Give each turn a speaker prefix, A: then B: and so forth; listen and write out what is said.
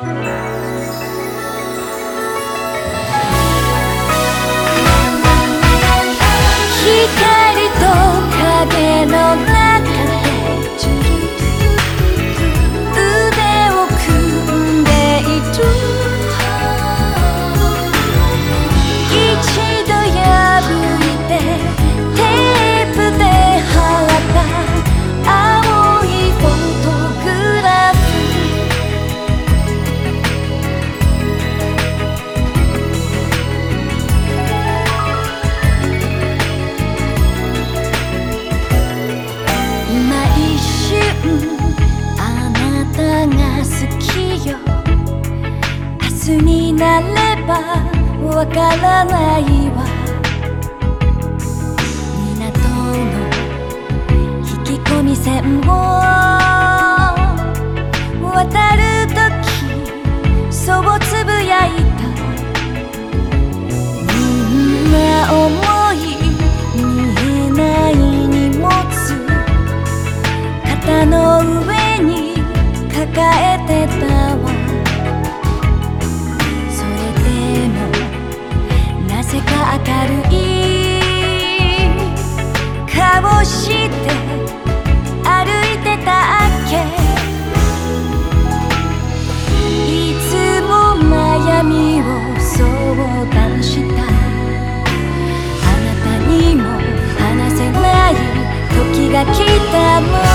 A: 光と影の中わからないわ。港の引き込み線を渡るが来た